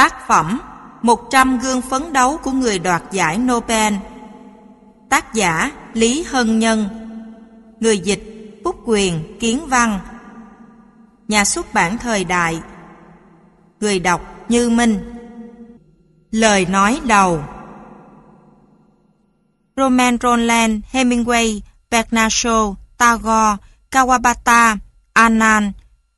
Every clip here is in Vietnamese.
Tác phẩm 100 gương phấn đấu của người đoạt giải Nobel. Tác giả Lý Hân Nhân. Người dịch Bút Quyền Kiến Văn. Nhà xuất bản thời đại. Người đọc Như Minh. Lời nói đầu. Roman Roland, Hemingway, Bernard Shaw, Tagore, Kawabata, Anand,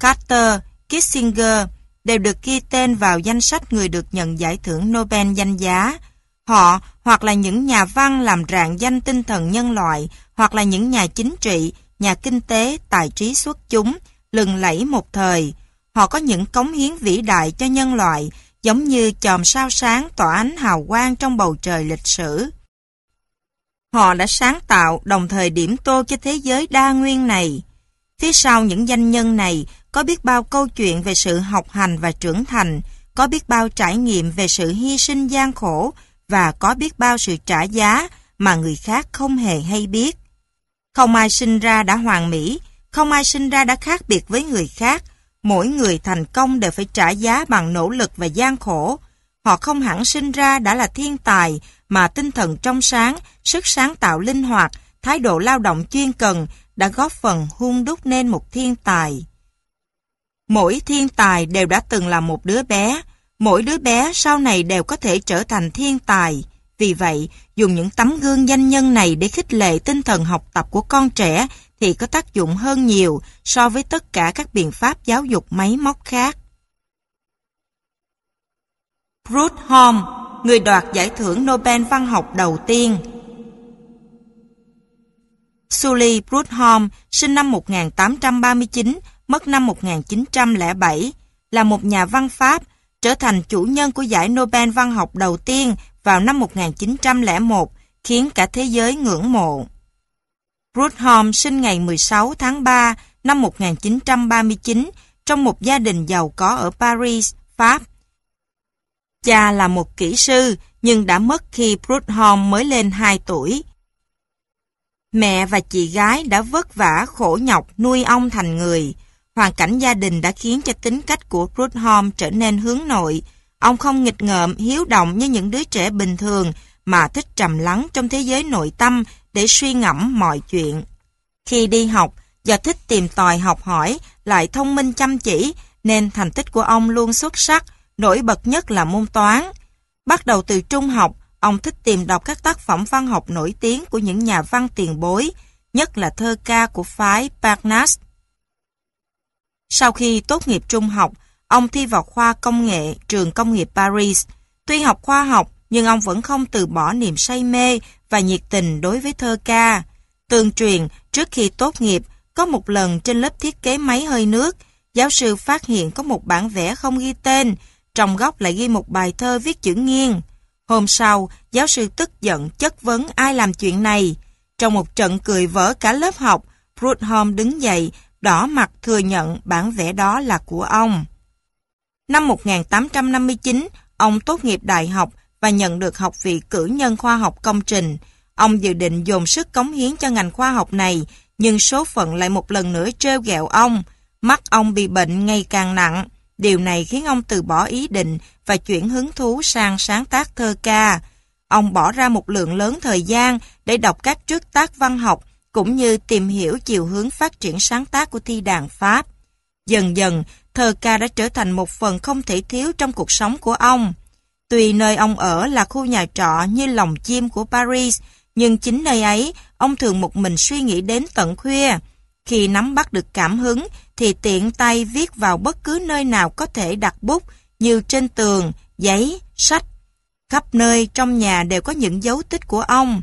Carter, Kissinger đều được ghi tên vào danh sách người được nhận giải thưởng Nobel danh giá. Họ hoặc là những nhà văn làm rạng danh tinh thần nhân loại, hoặc là những nhà chính trị, nhà kinh tế, tài trí xuất chúng, lừng lẫy một thời. Họ có những cống hiến vĩ đại cho nhân loại, giống như chòm sao sáng tỏa ánh hào quang trong bầu trời lịch sử. Họ đã sáng tạo đồng thời điểm tô cho thế giới đa nguyên này. Phía sau những danh nhân này có biết bao câu chuyện về sự học hành và trưởng thành, có biết bao trải nghiệm về sự hy sinh gian khổ và có biết bao sự trả giá mà người khác không hề hay biết. Không ai sinh ra đã hoàn mỹ, không ai sinh ra đã khác biệt với người khác. Mỗi người thành công đều phải trả giá bằng nỗ lực và gian khổ. Họ không hẳn sinh ra đã là thiên tài, mà tinh thần trong sáng, sức sáng tạo linh hoạt, thái độ lao động chuyên cần đã góp phần hung đúc nên một thiên tài. Mỗi thiên tài đều đã từng là một đứa bé, mỗi đứa bé sau này đều có thể trở thành thiên tài. Vì vậy, dùng những tấm gương danh nhân này để khích lệ tinh thần học tập của con trẻ thì có tác dụng hơn nhiều so với tất cả các biện pháp giáo dục máy móc khác. Prudhomme, người đoạt giải thưởng Nobel văn học đầu tiên. Sully Bruthorn, sinh năm 1839, mất năm 1907, là một nhà văn Pháp, trở thành chủ nhân của giải Nobel văn học đầu tiên vào năm 1901, khiến cả thế giới ngưỡng mộ. Prudhomme sinh ngày 16 tháng 3 năm 1939 trong một gia đình giàu có ở Paris, Pháp. Cha là một kỹ sư nhưng đã mất khi Prudhomme mới lên 2 tuổi. Mẹ và chị gái đã vất vả khổ nhọc nuôi ông thành người. Hoàn cảnh gia đình đã khiến cho tính cách của Prudhomme trở nên hướng nội. Ông không nghịch ngợm, hiếu động như những đứa trẻ bình thường, mà thích trầm lắng trong thế giới nội tâm để suy ngẫm mọi chuyện. Khi đi học, do thích tìm tòi học hỏi, lại thông minh chăm chỉ, nên thành tích của ông luôn xuất sắc, nổi bật nhất là môn toán. Bắt đầu từ trung học, ông thích tìm đọc các tác phẩm văn học nổi tiếng của những nhà văn tiền bối, nhất là thơ ca của phái Parnasse. Sau khi tốt nghiệp trung học, ông thi vào khoa công nghệ trường công nghiệp Paris. Tuy học khoa học, nhưng ông vẫn không từ bỏ niềm say mê và nhiệt tình đối với thơ ca. Tương truyền, trước khi tốt nghiệp, có một lần trên lớp thiết kế máy hơi nước, giáo sư phát hiện có một bản vẽ không ghi tên, trong góc lại ghi một bài thơ viết chữ nghiêng. Hôm sau, giáo sư tức giận chất vấn ai làm chuyện này. Trong một trận cười vỡ cả lớp học, Prudhomme đứng dậy đỏ mặt thừa nhận bản vẽ đó là của ông. Năm 1859, ông tốt nghiệp đại học và nhận được học vị cử nhân khoa học công trình. Ông dự định dồn sức cống hiến cho ngành khoa học này, nhưng số phận lại một lần nữa trêu ghẹo ông. Mắt ông bị bệnh ngày càng nặng. Điều này khiến ông từ bỏ ý định và chuyển hứng thú sang sáng tác thơ ca. Ông bỏ ra một lượng lớn thời gian để đọc các trước tác văn học cũng như tìm hiểu chiều hướng phát triển sáng tác của thi đàn Pháp. Dần dần, thơ ca đã trở thành một phần không thể thiếu trong cuộc sống của ông. Tuy nơi ông ở là khu nhà trọ như lòng chim của Paris, nhưng chính nơi ấy, ông thường một mình suy nghĩ đến tận khuya. Khi nắm bắt được cảm hứng, thì tiện tay viết vào bất cứ nơi nào có thể đặt bút, như trên tường, giấy, sách. Khắp nơi trong nhà đều có những dấu tích của ông.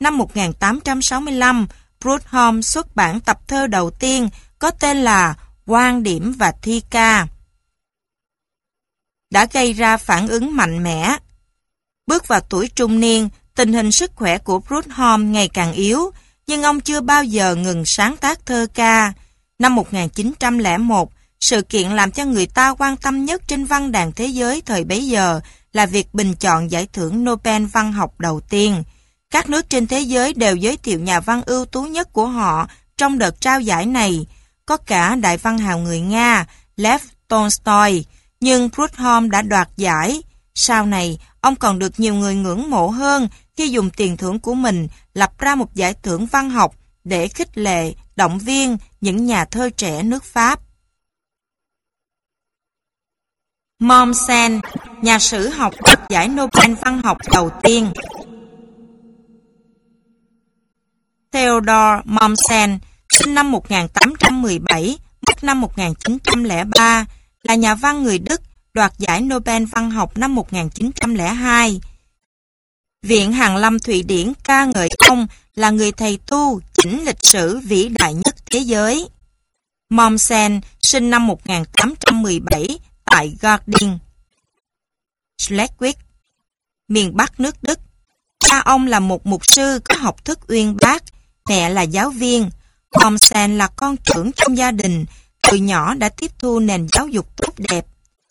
Năm 1865, Prudhomme xuất bản tập thơ đầu tiên có tên là Quan điểm và thi ca. Đã gây ra phản ứng mạnh mẽ. Bước vào tuổi trung niên, tình hình sức khỏe của Prudhomme ngày càng yếu, nhưng ông chưa bao giờ ngừng sáng tác thơ ca. Năm 1901, sự kiện làm cho người ta quan tâm nhất trên văn đàn thế giới thời bấy giờ là việc bình chọn giải thưởng Nobel văn học đầu tiên. Các nước trên thế giới đều giới thiệu nhà văn ưu tú nhất của họ trong đợt trao giải này. Có cả đại văn hào người Nga, Lev Tolstoy, nhưng Prudhomme đã đoạt giải. Sau này, ông còn được nhiều người ngưỡng mộ hơn khi dùng tiền thưởng của mình lập ra một giải thưởng văn học để khích lệ, động viên những nhà thơ trẻ nước Pháp. Mommsen, nhà sử học đoạt giải Nobel văn học đầu tiên. Theodore Mommsen, sinh năm 1817, mất năm 1903, là nhà văn người Đức, đoạt giải Nobel văn học năm 1902. Viện Hàn Lâm Thụy Điển ca ngợi ông là người thầy tu chỉnh lịch sử vĩ đại nhất thế giới. Mommsen sinh năm 1817 tại Garding, Schleswig, miền Bắc nước Đức. Cha ông là một mục sư có học thức uyên bác, mẹ là giáo viên. Mommsen là con trưởng trong gia đình, từ nhỏ đã tiếp thu nền giáo dục tốt đẹp.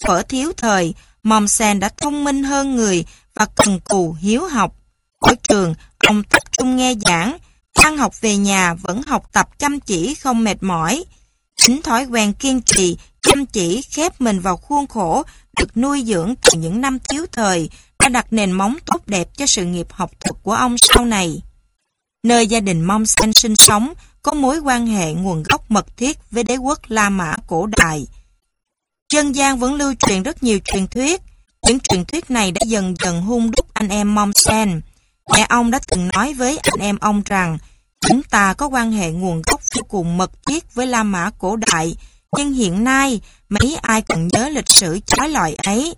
Phở thiếu thời, Mommsen đã thông minh hơn người và cần cù hiếu học. Ở trường, ông tập trung nghe giảng, ăn học về nhà vẫn học tập chăm chỉ không mệt mỏi. Chính thói quen kiên trì, chăm chỉ khép mình vào khuôn khổ được nuôi dưỡng từ những năm thiếu thời đã đặt nền móng tốt đẹp cho sự nghiệp học thuật của ông sau này. Nơi gia đình Mommsen sinh sống có mối quan hệ nguồn gốc mật thiết với đế quốc La Mã cổ đại. Dân gian vẫn lưu truyền rất nhiều truyền thuyết. Những truyền thuyết này đã dần dần hung đúc anh em Mommsen. Mẹ ông đã từng nói với anh em ông rằng chúng ta có quan hệ nguồn gốc vô cùng mật thiết với La Mã cổ đại, nhưng hiện nay mấy ai còn nhớ lịch sử trái loại ấy.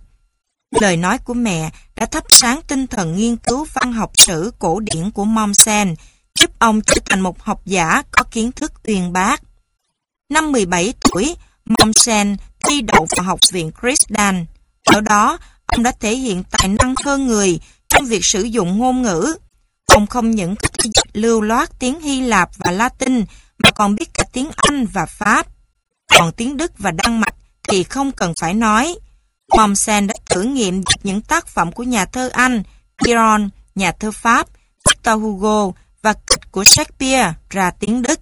Lời nói của mẹ đã thắp sáng tinh thần nghiên cứu văn học sử cổ điển của Momsen, giúp ông trở thành một học giả có kiến thức uyên bác. Năm 17 tuổi, Momsen thi đậu vào học viện Christian. Ở đó, ông đã thể hiện tài năng hơn người trong việc sử dụng ngôn ngữ. Ông không những có thể dịch lưu loát tiếng Hy Lạp và Latin, mà còn biết cả tiếng Anh và Pháp. Còn tiếng Đức và Đan Mạch thì không cần phải nói. Mommsen đã thử nghiệm những tác phẩm của nhà thơ Anh, Byron, nhà thơ Pháp, Victor Hugo và kịch của Shakespeare ra tiếng Đức.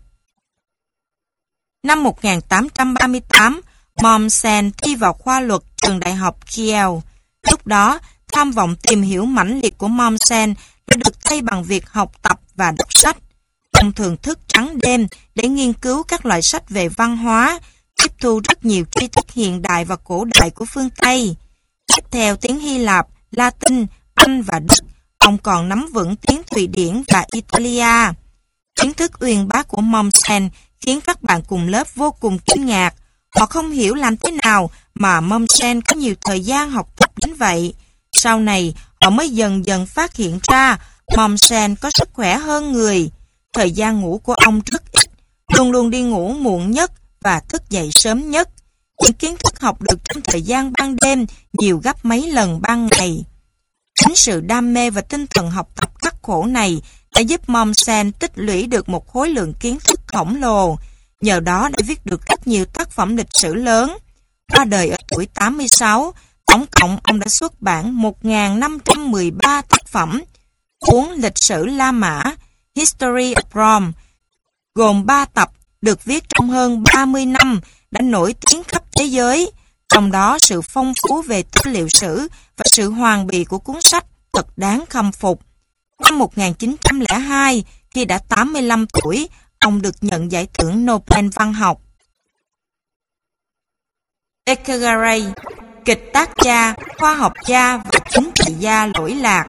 Năm 1838, Mommsen thi vào khoa luật trường đại học Kiel. Lúc đó, tham vọng tìm hiểu mãnh liệt của Mommsen đã được thay bằng việc học tập và đọc sách. Ông thường thức trắng đêm để nghiên cứu các loại sách về văn hóa, tiếp thu rất nhiều tri thức hiện đại và cổ đại của phương Tây. Tiếp theo tiếng Hy Lạp, Latin, Anh và Đức, ông còn nắm vững tiếng Thụy Điển và Italia. Kiến thức uyên bác của Momsen khiến các bạn cùng lớp vô cùng kinh ngạc. Họ không hiểu làm thế nào mà Momsen có nhiều thời gian học tập đến vậy. Sau này, họ mới dần dần phát hiện ra Momsen có sức khỏe hơn người. Thời gian ngủ của ông rất ít, luôn luôn đi ngủ muộn nhất và thức dậy sớm nhất. Những kiến thức học được trong thời gian ban đêm nhiều gấp mấy lần ban ngày. Chính sự đam mê và tinh thần học tập khắc khổ này đã giúp Mommsen tích lũy được một khối lượng kiến thức khổng lồ. Nhờ đó đã viết được rất nhiều tác phẩm lịch sử lớn. Qua đời ở tuổi 86, tổng cộng ông đã xuất bản 1.513 tác phẩm. Cuốn lịch sử La Mã, History of Rome, gồm 3 tập được viết trong hơn 30 năm đã nổi tiếng khắp thế giới. Trong đó sự phong phú về tư liệu sử và sự hoàn bị của cuốn sách thật đáng khâm phục. Năm 1902, khi đã 85 tuổi, ông được nhận giải thưởng Nobel văn học. Echegaray, kịch tác gia, khoa học gia và chính trị gia lỗi lạc.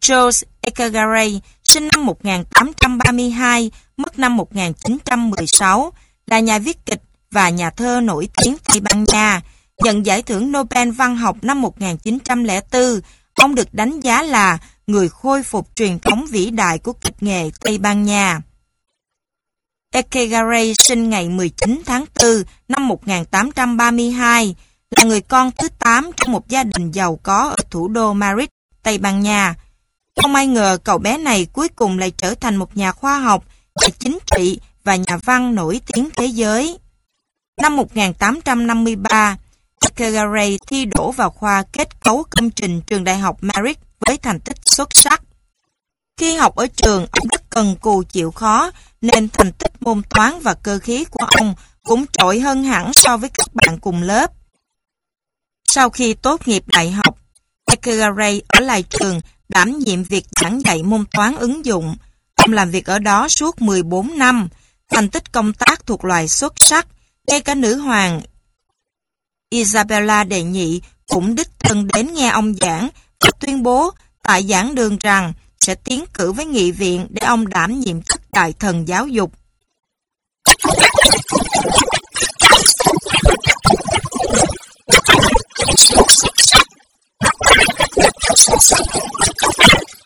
Charles Echegaray, sinh năm 1832, mất năm 1916, là nhà viết kịch và nhà thơ nổi tiếng Tây Ban Nha, nhận giải thưởng Nobel văn học năm 1904. Ông được đánh giá là người khôi phục truyền thống vĩ đại của kịch nghệ Tây Ban Nha. Echegaray sinh ngày 19 tháng 4 năm 1832, là người con thứ 8 trong một gia đình giàu có ở thủ đô Madrid, Tây Ban Nha. Không ai ngờ cậu bé này cuối cùng lại trở thành một nhà khoa học, nhà chính trị và nhà văn nổi tiếng thế giới. Năm 1853, Echegaray thi đỗ vào khoa kết cấu công trình trường đại học Madrid với thành tích xuất sắc. Khi học ở trường, ông rất cần cù chịu khó, nên thành tích môn toán và cơ khí của ông cũng trội hơn hẳn so với các bạn cùng lớp. Sau khi tốt nghiệp đại học, Thackeray ở lại trường đảm nhiệm việc giảng dạy môn toán ứng dụng. Ông làm việc ở đó suốt 14 năm, thành tích công tác thuộc loại xuất sắc, ngay cả nữ hoàng Isabella đệ nhị cũng đích thân đến nghe ông giảng và tuyên bố tại giảng đường rằng sẽ tiến cử với nghị viện để ông đảm nhiệm chức đại thần giáo dục.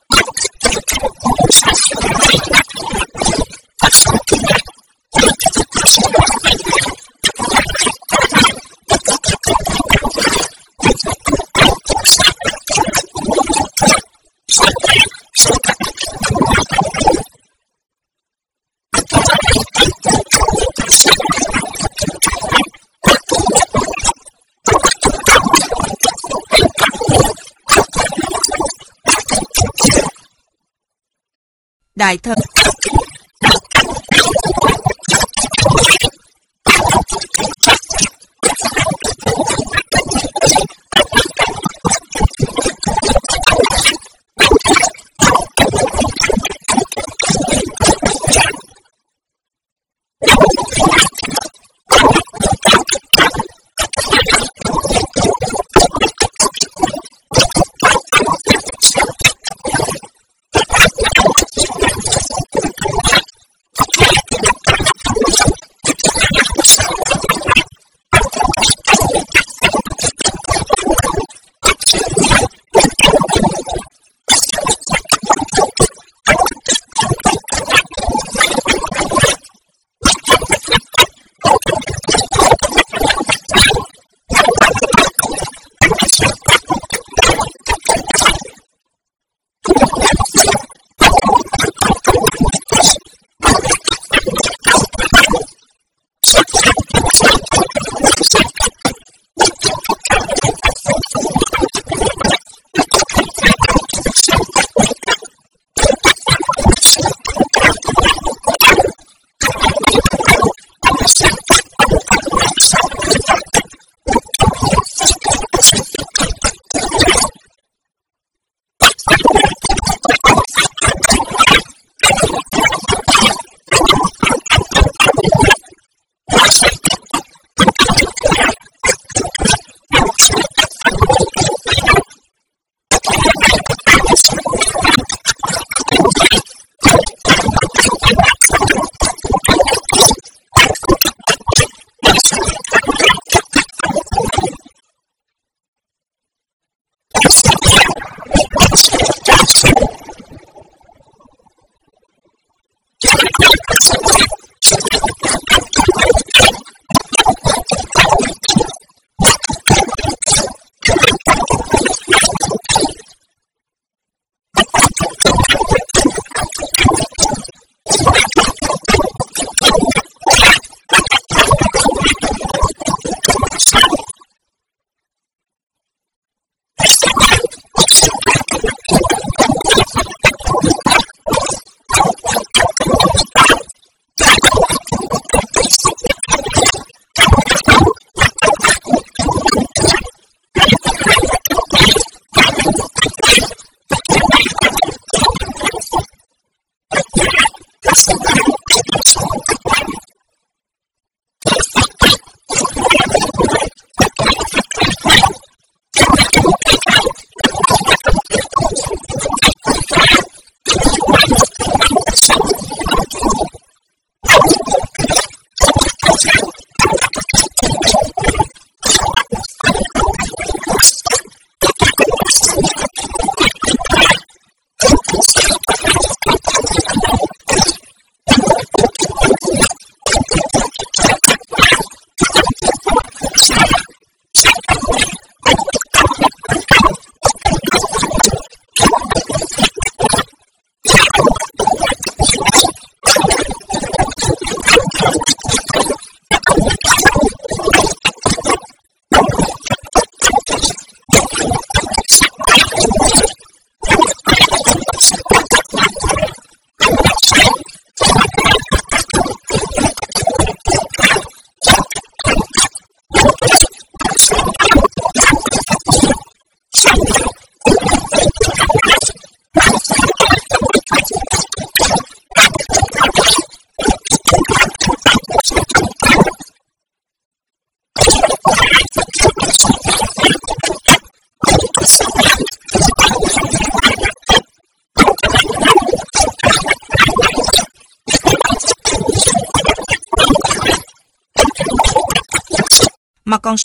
Thank you. Đại thần mà còn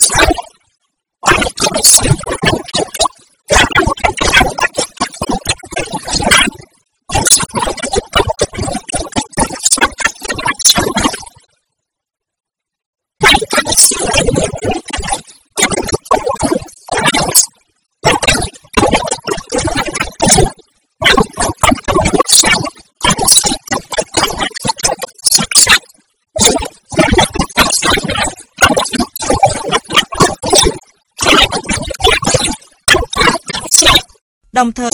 Why did Thomas say đồng thời